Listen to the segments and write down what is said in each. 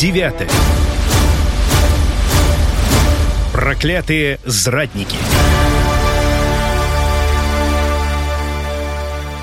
Девятое. Проклятые зрадники.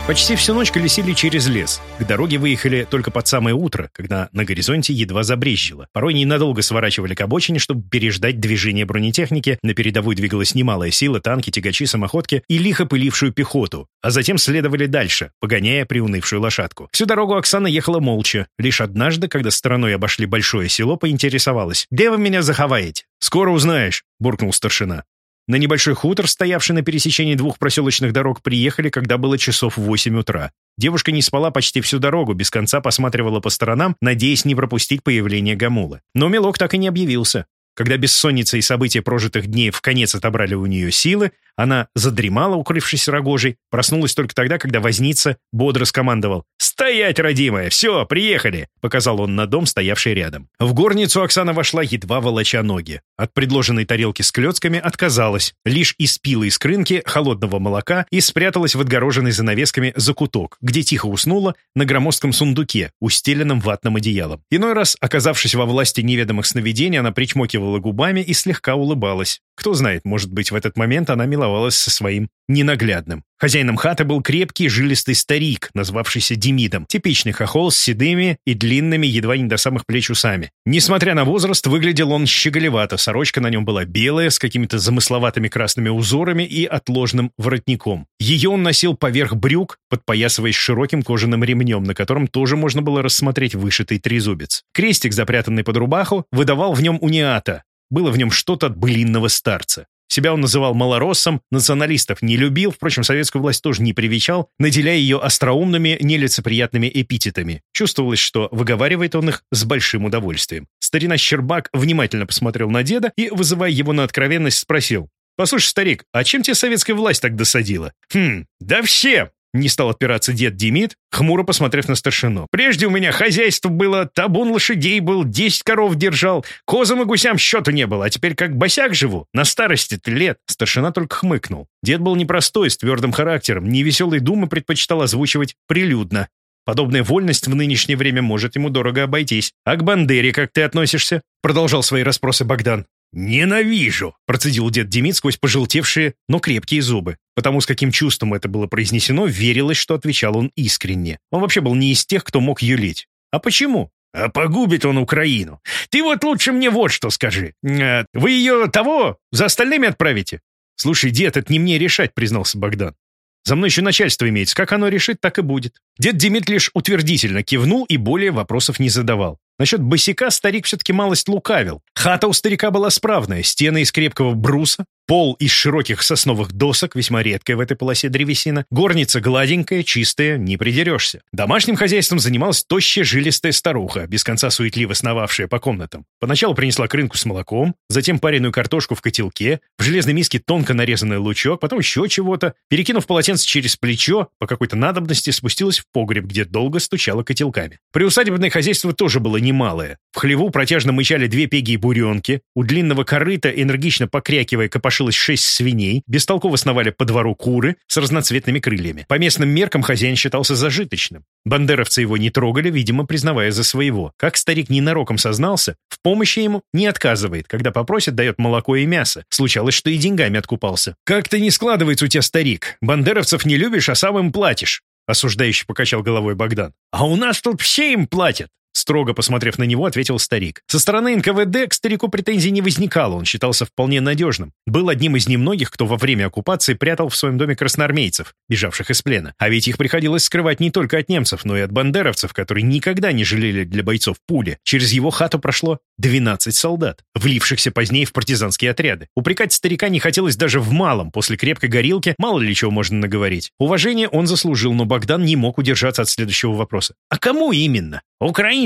Почти всю ночь колесили через лес. К дороге выехали только под самое утро, когда на горизонте едва забрезжило. Порой ненадолго сворачивали к обочине, чтобы переждать движение бронетехники. На передовой двигалась немалая сила, танки, тягачи, самоходки и лихо пылившую пехоту. А затем следовали дальше, погоняя приунывшую лошадку. Всю дорогу Оксана ехала молча. Лишь однажды, когда стороной обошли большое село, поинтересовалась. «Где вы меня заховаете?» «Скоро узнаешь», — буркнул старшина. На небольшой хутор, стоявший на пересечении двух проселочных дорог, приехали, когда было часов восемь утра. Девушка не спала почти всю дорогу, без конца посматривала по сторонам, надеясь не пропустить появление Гамула. Но Мелок так и не объявился. Когда бессонница и события прожитых дней в конец отобрали у нее силы, она задремала, укрывшись рогожей, проснулась только тогда, когда возница бодро скомандовал «Стоять, родимая! Все, приехали!» — показал он на дом, стоявший рядом. В горницу Оксана вошла, едва волоча ноги. От предложенной тарелки с клетками отказалась, лишь испила из крынки холодного молока и спряталась в отгороженный занавесками закуток, где тихо уснула на громоздком сундуке, устеленном ватным одеялом. Иной раз, оказавшись во власти неведомых сновидений, она причмокивала губами и слегка улыбалась. Кто знает, может быть, в этот момент она миловалась со своим ненаглядным. Хозяином хаты был крепкий, жилистый старик, назвавшийся Демидом, типичный хохол с седыми и длинными, едва не до самых плеч усами. Несмотря на возраст, выглядел он щеголевато, сорочка на нем была белая, с какими-то замысловатыми красными узорами и отложным воротником. Ее он носил поверх брюк, подпоясываясь широким кожаным ремнем, на котором тоже можно было рассмотреть вышитый трезубец. Крестик, запрятанный под рубаху, выдавал в нем униата. Было в нем что-то от былинного старца. Себя он называл малороссом, националистов не любил, впрочем, советскую власть тоже не привечал, наделяя ее остроумными, нелицеприятными эпитетами. Чувствовалось, что выговаривает он их с большим удовольствием. Старина Щербак внимательно посмотрел на деда и, вызывая его на откровенность, спросил. «Послушай, старик, а чем тебе советская власть так досадила?» «Хм, да все!» Не стал отпираться дед Демид, хмуро посмотрев на старшину. «Прежде у меня хозяйство было, табун лошадей был, десять коров держал, козам и гусям счету не было, а теперь как босяк живу, на старости-то лет». Старшина только хмыкнул. Дед был непростой, с твердым характером, невеселые думы предпочитал озвучивать прилюдно. Подобная вольность в нынешнее время может ему дорого обойтись. А к Бандере как ты относишься?» Продолжал свои расспросы Богдан. «Ненавижу!» — процедил дед Демид сквозь пожелтевшие, но крепкие зубы. Потому с каким чувством это было произнесено, верилось, что отвечал он искренне. Он вообще был не из тех, кто мог юлить. А почему? А погубит он Украину. Ты вот лучше мне вот что скажи. Э, вы ее того за остальными отправите? Слушай, дед, это не мне решать, признался Богдан. За мной еще начальство имеется. Как оно решит, так и будет. Дед Демид лишь утвердительно кивнул и более вопросов не задавал. Насчет босика старик все-таки малость лукавил. Хата у старика была справная, стены из крепкого бруса, пол из широких сосновых досок, весьма редкая в этой полосе древесина, горница гладенькая, чистая, не придерешься. Домашним хозяйством занималась тощая жилистая старуха, без конца суетливо сновавшая по комнатам. Поначалу принесла крынку с молоком, затем пареную картошку в котелке, в железной миске тонко нарезанный лучок, потом еще чего-то. Перекинув полотенце через плечо, по какой-то надобности спустилась в погреб, где долго стучала котелками. Приусадебное хозяйство тоже было немалое. В хлеву протяжно мычали две пеги и буренки, у длинного корыта, энергично покрякивая, копошилось шесть свиней, бестолково сновали по двору куры с разноцветными крыльями. По местным меркам хозяин считался зажиточным. Бандеровцы его не трогали, видимо, признавая за своего. Как старик ненароком сознался, в помощи ему не отказывает. Когда попросит, дает молоко и мясо. Случалось, что и деньгами откупался. «Как-то не складывается у тебя, старик. Бандеровцев не любишь, а сам им платишь. Осуждающе покачал головой Богдан. «А у нас тут все им платят. Строго посмотрев на него, ответил старик. Со стороны НКВД к старику претензий не возникало, он считался вполне надежным. Был одним из немногих, кто во время оккупации прятал в своем доме красноармейцев, бежавших из плена. А ведь их приходилось скрывать не только от немцев, но и от бандеровцев, которые никогда не жалели для бойцов пули. Через его хату прошло 12 солдат, влившихся позднее в партизанские отряды. Упрекать старика не хотелось даже в малом, после крепкой горилки мало ли чего можно наговорить. Уважение он заслужил, но Богдан не мог удержаться от следующего вопроса. А кому именно?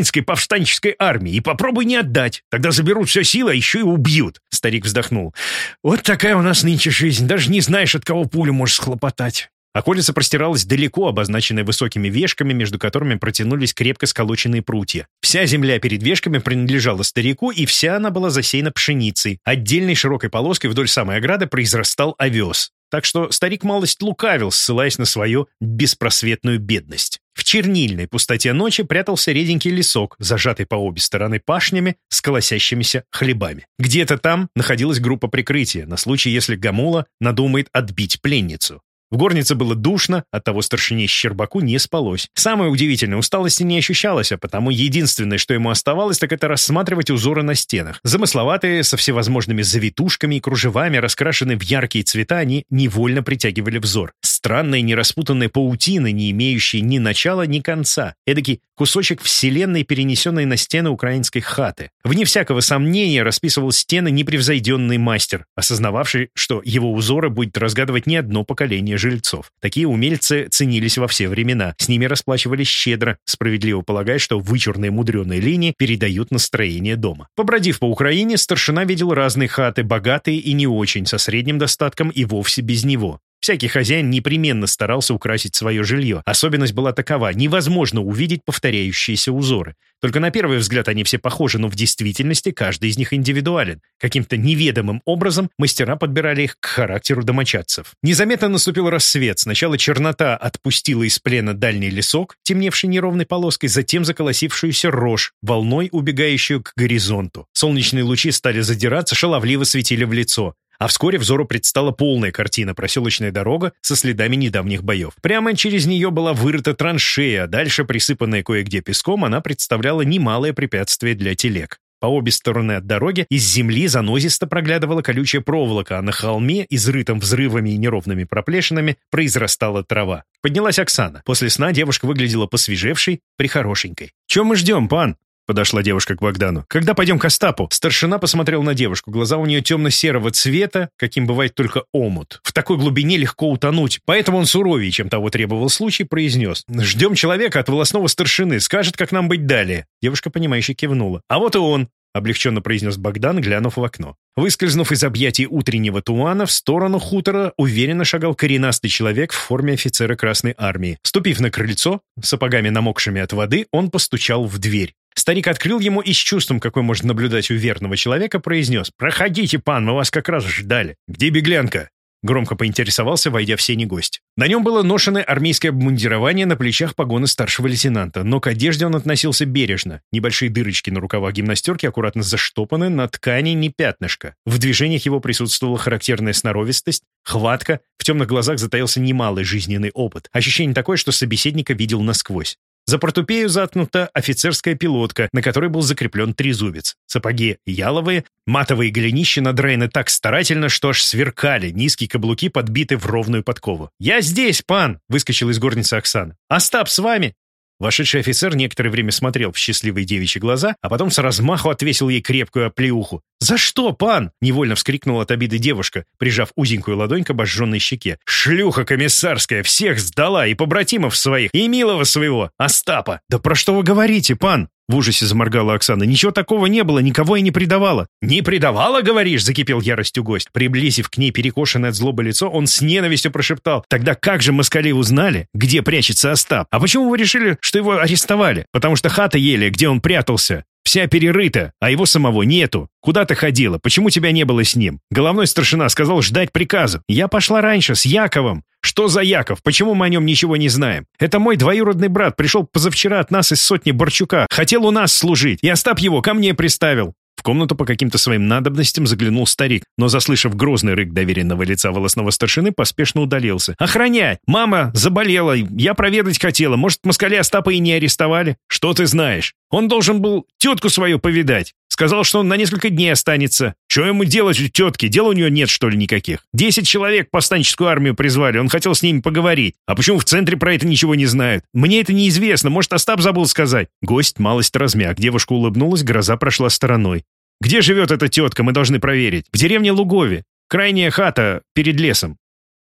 Украинской повстанческой армии. И попробуй не отдать. Тогда заберут все силы, а еще и убьют. Старик вздохнул. Вот такая у нас нынче жизнь. Даже не знаешь, от кого пулю можешь схлопотать. Околица простиралась далеко, обозначенная высокими вешками, между которыми протянулись крепко сколоченные прутья. Вся земля перед вешками принадлежала старику, и вся она была засеяна пшеницей. Отдельной широкой полоской вдоль самой ограды произрастал овес. Так что старик малость лукавил, ссылаясь на свою беспросветную бедность. В чернильной пустоте ночи прятался реденький лесок, зажатый по обе стороны пашнями с колосящимися хлебами. Где-то там находилась группа прикрытия на случай, если Гамула надумает отбить пленницу. В горнице было душно, оттого старшине Щербаку не спалось. Самое удивительное, усталости не ощущалось, а потому единственное, что ему оставалось, так это рассматривать узоры на стенах. Замысловатые, со всевозможными завитушками и кружевами, раскрашенные в яркие цвета, они невольно притягивали взор. Странные нераспутанные паутины, не имеющие ни начала, ни конца. Эдакий кусочек вселенной, перенесенный на стены украинской хаты. Вне всякого сомнения расписывал стены непревзойденный мастер, осознававший, что его узоры будет разгадывать не одно поколение жильцов. Такие умельцы ценились во все времена, с ними расплачивались щедро, справедливо полагая, что вычурные мудреные линии передают настроение дома. Побродив по Украине, старшина видел разные хаты, богатые и не очень, со средним достатком и вовсе без него. Всякий хозяин непременно старался украсить свое жилье. Особенность была такова – невозможно увидеть повторяющиеся узоры. Только на первый взгляд они все похожи, но в действительности каждый из них индивидуален. Каким-то неведомым образом мастера подбирали их к характеру домочадцев. Незаметно наступил рассвет. Сначала чернота отпустила из плена дальний лесок, темневший неровной полоской, затем заколосившуюся рожь, волной убегающую к горизонту. Солнечные лучи стали задираться, шаловливо светили в лицо. А вскоре взору предстала полная картина проселочная дорога со следами недавних боев. Прямо через нее была вырыта траншея, а дальше, присыпанная кое-где песком, она представляла немалое препятствие для телег. По обе стороны от дороги из земли занозисто проглядывала колючая проволока, а на холме, изрытом взрывами и неровными проплешинами, произрастала трава. Поднялась Оксана. После сна девушка выглядела посвежевшей, прихорошенькой. «Чем мы ждем, пан?» Подошла девушка к Богдану. «Когда пойдем к Остапу?» Старшина посмотрел на девушку. Глаза у нее темно-серого цвета, каким бывает только омут. В такой глубине легко утонуть. Поэтому он суровее, чем того требовал случай, произнес. «Ждем человека от волосного старшины. Скажет, как нам быть далее». Девушка, понимающе кивнула. «А вот и он». — облегченно произнес Богдан, глянув в окно. Выскользнув из объятий утреннего тумана, в сторону хутора уверенно шагал коренастый человек в форме офицера Красной Армии. Ступив на крыльцо, сапогами намокшими от воды, он постучал в дверь. Старик открыл ему и с чувством, какой можно наблюдать у верного человека, произнес «Проходите, пан, мы вас как раз ждали». «Где беглянка?» Громко поинтересовался, войдя в сене гость. На нем было ношенное армейское обмундирование, на плечах погоны старшего лейтенанта, но к одежде он относился бережно. Небольшие дырочки на рукавах гимнастерки аккуратно заштопаны, на ткани не пятнышко. В движениях его присутствовала характерная сноровистость, хватка, в темных глазах затаился немалый жизненный опыт. Ощущение такое, что собеседника видел насквозь. За портупею заткнута офицерская пилотка, на которой был закреплен трезубец. Сапоги яловые, матовые голенища надраены так старательно, что аж сверкали, низкие каблуки подбиты в ровную подкову. «Я здесь, пан!» — выскочил из горницы Оксана. «Остап с вами!» Вошедший офицер некоторое время смотрел в счастливые девичьи глаза, а потом с размаху отвесил ей крепкую оплеуху. «За что, пан?» — невольно вскрикнула от обиды девушка, прижав узенькую ладонь к обожженной щеке. «Шлюха комиссарская всех сдала, и побратимов своих, и милого своего, Остапа!» «Да про что вы говорите, пан?» В ужасе заморгала Оксана. «Ничего такого не было, никого и не предавала». «Не предавала, говоришь?» — закипел яростью гость. Приблизив к ней перекошенное от злобы лицо, он с ненавистью прошептал. «Тогда как же москали узнали, где прячется Остап? А почему вы решили, что его арестовали? Потому что хата ели, где он прятался. Вся перерыта, а его самого нету. Куда ты ходила? Почему тебя не было с ним? Головной старшина сказал ждать приказа. Я пошла раньше, с Яковом. Что за Яков? Почему мы о нем ничего не знаем? Это мой двоюродный брат, пришел позавчера от нас из сотни Борчука. Хотел у нас служить, и Остап его ко мне приставил. В комнату по каким-то своим надобностям заглянул старик, но, заслышав грозный рык доверенного лица волосного старшины, поспешно удалился. «Охранять! Мама заболела! Я проведать хотела! Может, москали Остапа и не арестовали? Что ты знаешь? Он должен был тетку свою повидать!» Сказал, что он на несколько дней останется. Что ему делать у тетки? Дел у него нет, что ли, никаких? Десять человек повстанческую армию призвали, он хотел с ними поговорить. А почему в центре про это ничего не знают? Мне это неизвестно, может, Остап забыл сказать?» Гость малость размяк, девушка улыбнулась, гроза прошла стороной. «Где живет эта тетка, мы должны проверить. В деревне Лугове. Крайняя хата перед лесом».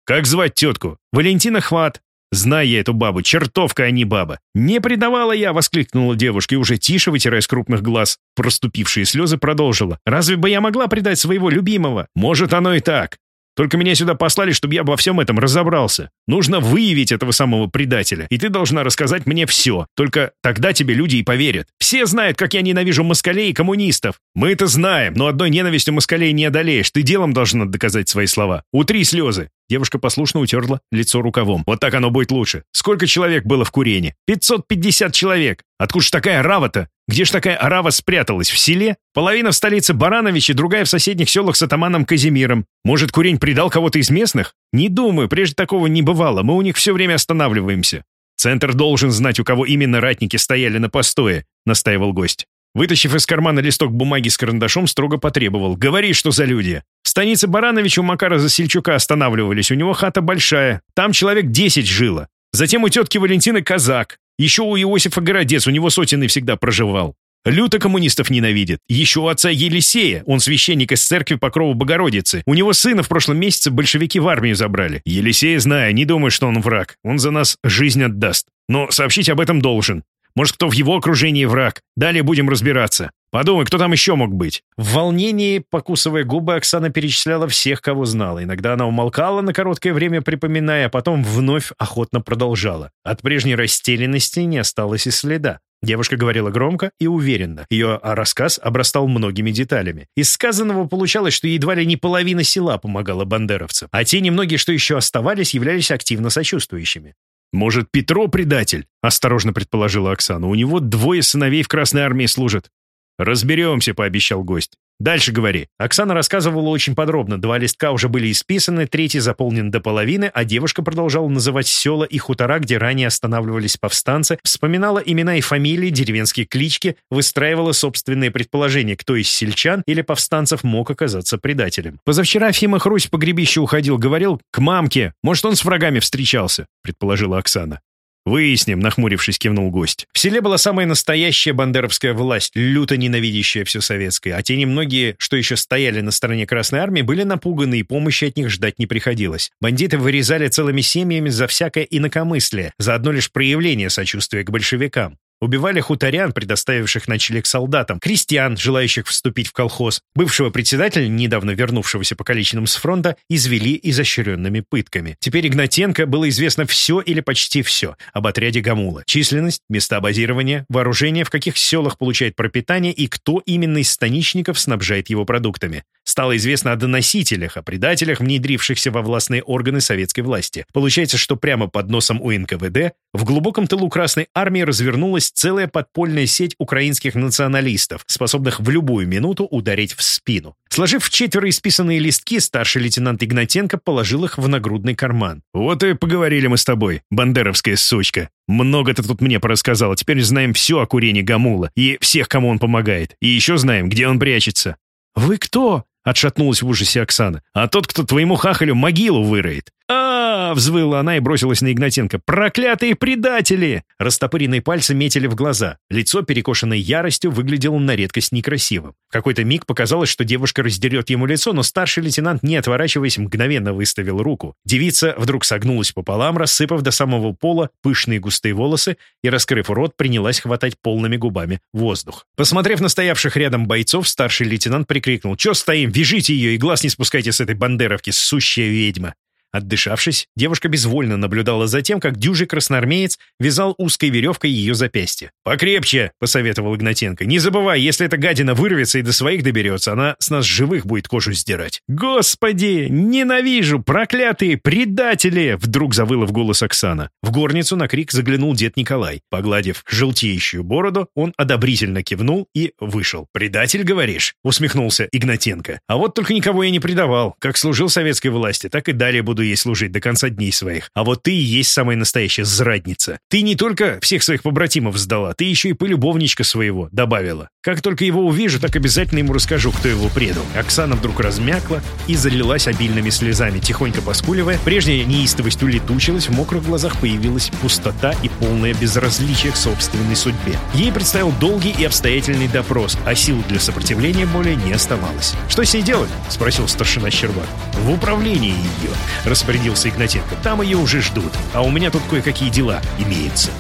«Как звать тетку?» «Валентина Хват. Знаю я эту бабу, чертовка, а не баба. Не предавала я, воскликнула девушка и уже тише, вытирая с крупных глаз. Проступившие слезы продолжила. Разве бы я могла предать своего любимого? Может, оно и так. Только меня сюда послали, чтобы я во всем этом разобрался. Нужно выявить этого самого предателя, и ты должна рассказать мне все. Только тогда тебе люди и поверят. Все знают, как я ненавижу москалей и коммунистов. Мы это знаем, но одной ненавистью москалей не одолеешь. Ты делом должна доказать свои слова. Утри слезы. Девушка послушно утерла лицо рукавом. «Вот так оно будет лучше. Сколько человек было в Курене? 550 человек! Откуда ж такая арава-то? Где ж такая арава спряталась? В селе? Половина в столице Барановичи, другая в соседних селах с атаманом Казимиром. Может, Курень предал кого-то из местных? Не думаю, прежде такого не бывало. Мы у них все время останавливаемся. Центр должен знать, у кого именно ратники стояли на постое», — настаивал гость. Вытащив из кармана листок бумаги с карандашом, строго потребовал. «Говори, что за люди!» В станице Баранович у Макара Засельчука останавливались. У него хата большая. Там человек десять жило. Затем у тетки Валентины казак. Еще у Иосифа Городец, у него сотенный всегда проживал. Люто коммунистов ненавидит. Еще у отца Елисея, он священник из церкви Покрова Богородицы. У него сына в прошлом месяце большевики в армию забрали. Елисея знаю, не думаю, что он враг. Он за нас жизнь отдаст. Но сообщить об этом должен. Может, кто в его окружении враг. Далее будем разбираться. Подумай, кто там еще мог быть?» В волнении, покусывая губы, Оксана перечисляла всех, кого знала. Иногда она умолкала на короткое время, припоминая, а потом вновь охотно продолжала. От прежней растерянности не осталось и следа. Девушка говорила громко и уверенно. Ее рассказ обрастал многими деталями. Из сказанного получалось, что едва ли не половина села помогала бандеровцам, а те немногие, что еще оставались, являлись активно сочувствующими. «Может, Петро предатель?» — осторожно предположила Оксана. «У него двое сыновей в Красной Армии служат». «Разберемся», — пообещал гость. «Дальше говори». Оксана рассказывала очень подробно. Два листка уже были исписаны, третий заполнен до половины, а девушка продолжала называть села и хутора, где ранее останавливались повстанцы, вспоминала имена и фамилии, деревенские клички, выстраивала собственные предположения, кто из сельчан или повстанцев мог оказаться предателем. Позавчера Фима Хрусь по гребищу уходил, говорил «к мамке». Может, он с врагами встречался, предположила Оксана. «Выясним», — нахмурившись, кивнул гость. В селе была самая настоящая бандеровская власть, люто ненавидящая все советское, а те немногие, что еще стояли на стороне Красной Армии, были напуганы, и помощи от них ждать не приходилось. Бандиты вырезали целыми семьями за всякое инакомыслие, за одно лишь проявление сочувствия к большевикам. Убивали хуторян, предоставивших ночлег солдатам, крестьян, желающих вступить в колхоз. Бывшего председателя, недавно вернувшегося покалеченным с фронта, извели изощренными пытками. Теперь Игнатенко было известно все или почти все об отряде Гамула. Численность, места базирования, вооружение, в каких селах получает пропитание и кто именно из станичников снабжает его продуктами. Стало известно о доносителях, о предателях, внедрившихся во властные органы советской власти. Получается, что прямо под носом у НКВД в глубоком тылу Красной Армии развернулась целая подпольная сеть украинских националистов, способных в любую минуту ударить в спину. Сложив в четверо исписанные листки, старший лейтенант Игнатенко положил их в нагрудный карман. «Вот и поговорили мы с тобой, бандеровская сучка. Много ты тут мне порассказала. Теперь знаем все о курении Гамула и всех, кому он помогает. И еще знаем, где он прячется». «Вы кто?» — отшатнулась в ужасе Оксана. «А тот, кто твоему хахалю могилу выроет а, взвыла она и бросилась на Игнатенко. «Проклятые предатели!» Растопыренные пальцы метили в глаза. Лицо, перекошенное яростью, выглядело на редкость некрасивым. В какой-то миг показалось, что девушка раздерет ему лицо, но старший лейтенант, не отворачиваясь, мгновенно выставил руку. Девица вдруг согнулась пополам, рассыпав до самого пола пышные густые волосы и, раскрыв рот, принялась хватать полными губами воздух. Посмотрев на стоявших рядом бойцов, старший лейтенант прикрикнул «Чё стоим? Вяжите ее и глаз не спускайте с этой бандеровки, сущая ведьма!» Отдышавшись, девушка безвольно наблюдала за тем, как дюжий красноармеец вязал узкой веревкой ее запястье. «Покрепче!» — посоветовал Игнатенко. «Не забывай, если эта гадина вырвется и до своих доберется, она с нас живых будет кожу сдирать». «Господи! Ненавижу! Проклятые предатели!» — вдруг завыла в голос Оксана. В горницу на крик заглянул дед Николай. Погладив желтеющую бороду, он одобрительно кивнул и вышел. «Предатель, говоришь?» — усмехнулся Игнатенко. «А вот только никого я не предавал. Как служил советской власти, так и далее буду буду ей служить до конца дней своих. А вот ты и есть самая настоящая зрадница. Ты не только всех своих побратимов сдала, ты еще и полюбовничка своего добавила. Как только его увижу, так обязательно ему расскажу, кто его предал. Оксана вдруг размякла и залилась обильными слезами, тихонько поскуливая. Прежняя неистовость улетучилась, в мокрых глазах появилась пустота и полное безразличие к собственной судьбе. Ей представил долгий и обстоятельный допрос, а сил для сопротивления более не оставалось. «Что с ней делать?» — спросил старшина Щербак. «В управлении ее распорядился Игнатенко. «Там ее уже ждут, а у меня тут кое-какие дела имеются».